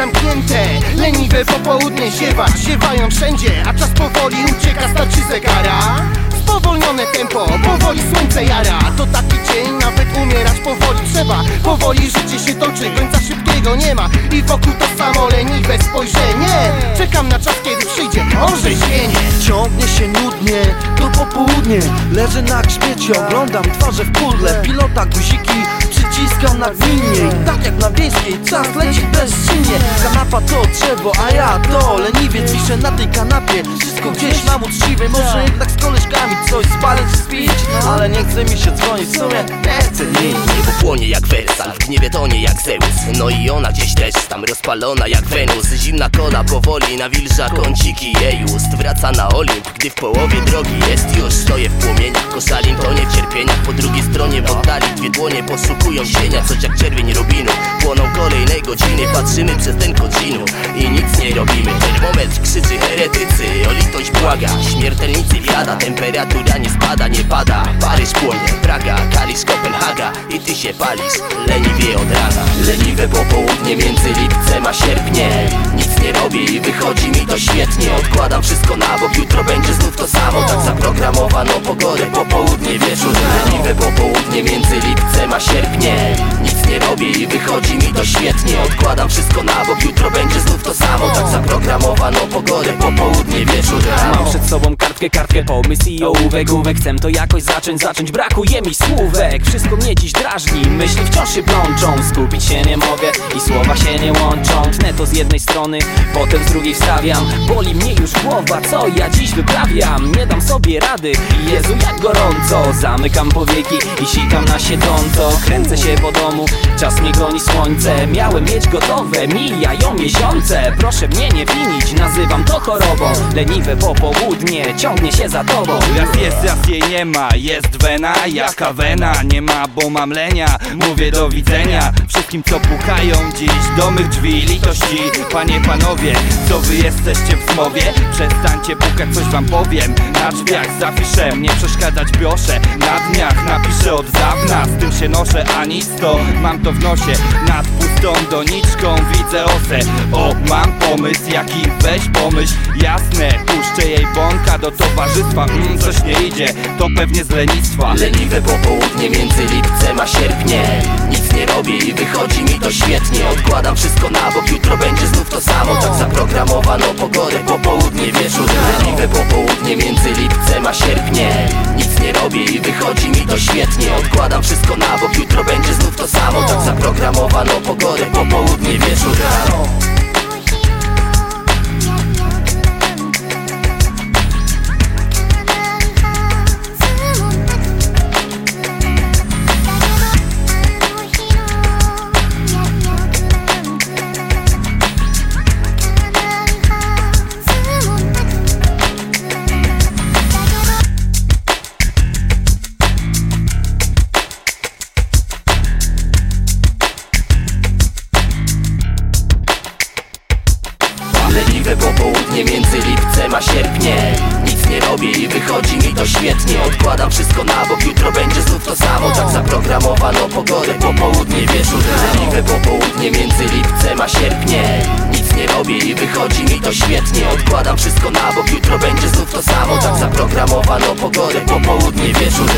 zamknięte Leniwe popołudnie ziewać. Ziewają wszędzie, a czas powoli ucieka Starczy zegara. Spowolnione tempo, powoli słońce jara. To taki dzień, nawet umierać powoli trzeba. Powoli życie się toczy, końca szybkiego nie ma. I wokół to samo leniwe spojrzenie. Czekam na czas, kiedy przyjdzie orzeźwienie. Ciągnie się nudnie, to popołudnie. Leżę na grzbiecie, oglądam twarze w pudle. Pilota guziki przyciskam nagminnie I tak jak na wiejskiej, czas leci bezczynnie. Kanapa to drzewo, a ja to leniwiec Wiszę na tej kanapie, wszystko gdzieś mam uczciwie Może jednak z koleżkami coś spalić, spić Ale nie chce mi się dzwonić, w sumie nie chcę nic Niebo płonie jak Wersal, w gniewie tonie jak Zeus. No i ona gdzieś też tam rozpalona jak Wenus. Zimna kola powoli nawilża kąciki jej ust. Wraca na Olimp, gdy w połowie drogi jest już. Stoję w płomieniach, koszalin cierpieniach Po drugiej stronie w oddali dwie dłonie poszukują cienia. Coś jak czerwień rubinu, płoną kolejnej godziny. Patrzymy przez ten kodzinu i nic nie robimy. Termometr krzyczy heretycy, o litość błaga. Śmiertelnicy wiada, temperatura nie spada, nie pada. Paryż płonie, Praga, Kalisz, Kopenhaga I ty się palisz, leniwie od rana Leniwe popołudnie między lipcem a sierpniem. Nic nie robię i wychodzi mi to świetnie. Odkładam wszystko na bok, jutro będzie znów to samo. Tak zaprodramowano pogodę, popołudnie, wieczór Leniwe popołudnie między lipcem a sierpniem. Nic nie robię i wychodzi mi to świetnie. Odkładam wszystko na bok, jutro będzie znów to samo. Tak zaprodramowano pogodę, popołudnie, wieczór Mam przed sobą kartkę, kartkę pomysł i ołówek, ołówek Chcę to jakoś zacząć, zacząć, brakuje mi słówek Wszystko mnie dziś drażni, myśli wciąż się plączą Skupić się nie mogę i słowa się nie łączą. Tnę to z jednej strony, potem z drugiej wstawiam. Boli mnie już głowa, co ja dziś wyprawiam? Nie dam sobie rady, Jezu jak gorąco. Zamykam powieki i sikam na siedząco. Kręcę się po domu, czas mnie goni słońce. Miałem mieć gotowe, mijają miesiące. Proszę mnie nie winić, nazywam to chorobą. Leniwe popołudnie, ciągnie się za tobą. Raz jest, raz jej nie ma, jest wena, jaka wena? Nie ma, bo mam lenia, mówię do widzenia. Wszystkim co pukają dziś do mych drzwi Litości, panie, panowie, co wy jesteście w zmowie? Przestańcie pukać, coś wam powiem. Na drzwiach z afiszem, nie przeszkadzać proszę. Na dniach napiszę od dawna, z tym się noszę A nic to, mam to w nosie. Nad pustą doniczką widzę osę. O, mam pomysł, jaki weź pomyśl. Jasne, puszczę jej bąka do towarzystwa mm, Coś nie idzie, to pewnie z lenistwa. Leniwe popołudnie między lipcem a sierpniem. Nic nie robię i wychodzi mi to świetnie. Odkładam wszystko na bok, jutro będzie znów to samo. Tak zaprodramowano pogodę, popołudnie, wieczór. Leniwe popołudnie między lipcem a sierpniem. Nic nie robię i wychodzi mi to świetnie. Odkładam wszystko na bok, jutro będzie znów to samo. Tak zaprodramowano pogodę, popołudnie, wieczór lipcem a sierpniem Nic nie robię i wychodzi mi to świetnie. Odkładam wszystko na bok, jutro będzie znów to samo. Tak zaprodramowano pogodę, popołudnie, wieczór. Leniwe popołudnie między lipcem a sierpniem. Nic nie robię i wychodzi mi to świetnie. Odkładam wszystko na bok, jutro będzie znów to samo. Tak zaprodramowano pogodę, popołudnie, wieczór